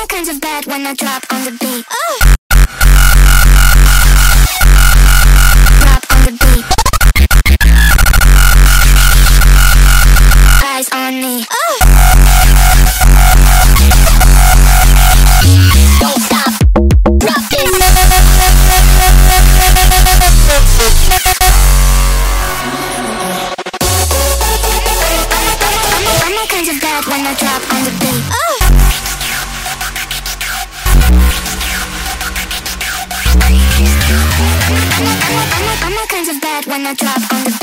All kinds of bad when I drop on the beat. Oh. Drop on the beat. Eyes on me. Oh. Don't stop. Drop this. I'm all kinds of bad when I drop on the beat. Oh. when I drop on the